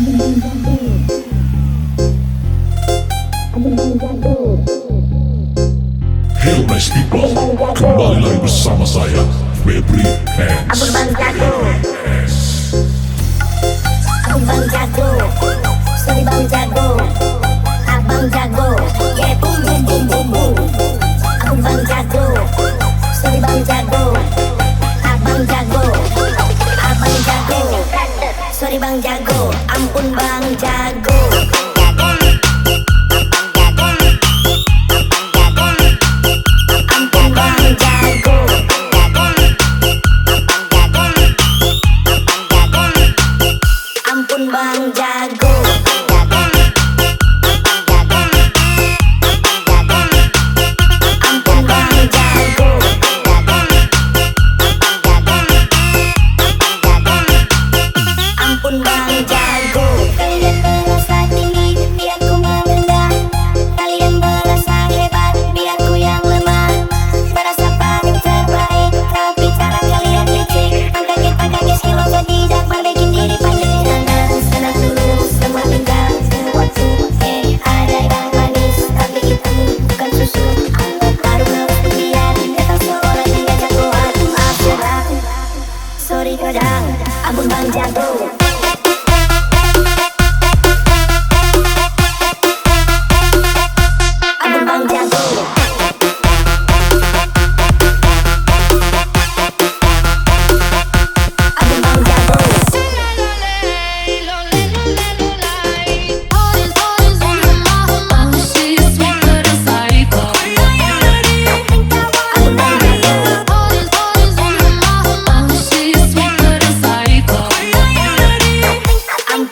Hey nice people, kembali lagi bersama saya Febri Hands. Abang Bang Jago. Abang Bang Jago. Sorry Bang Jago.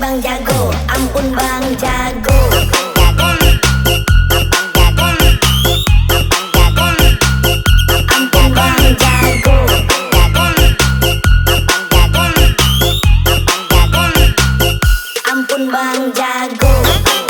bang jago. Ampun bang jago. Bang Jago.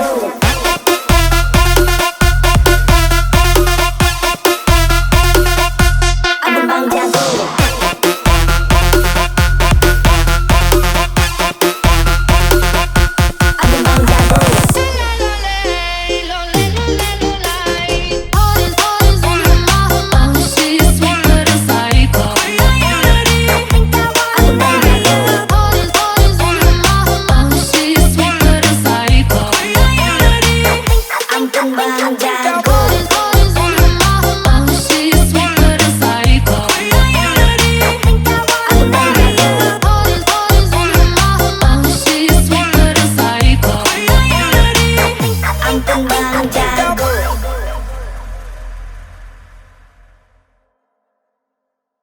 Boom.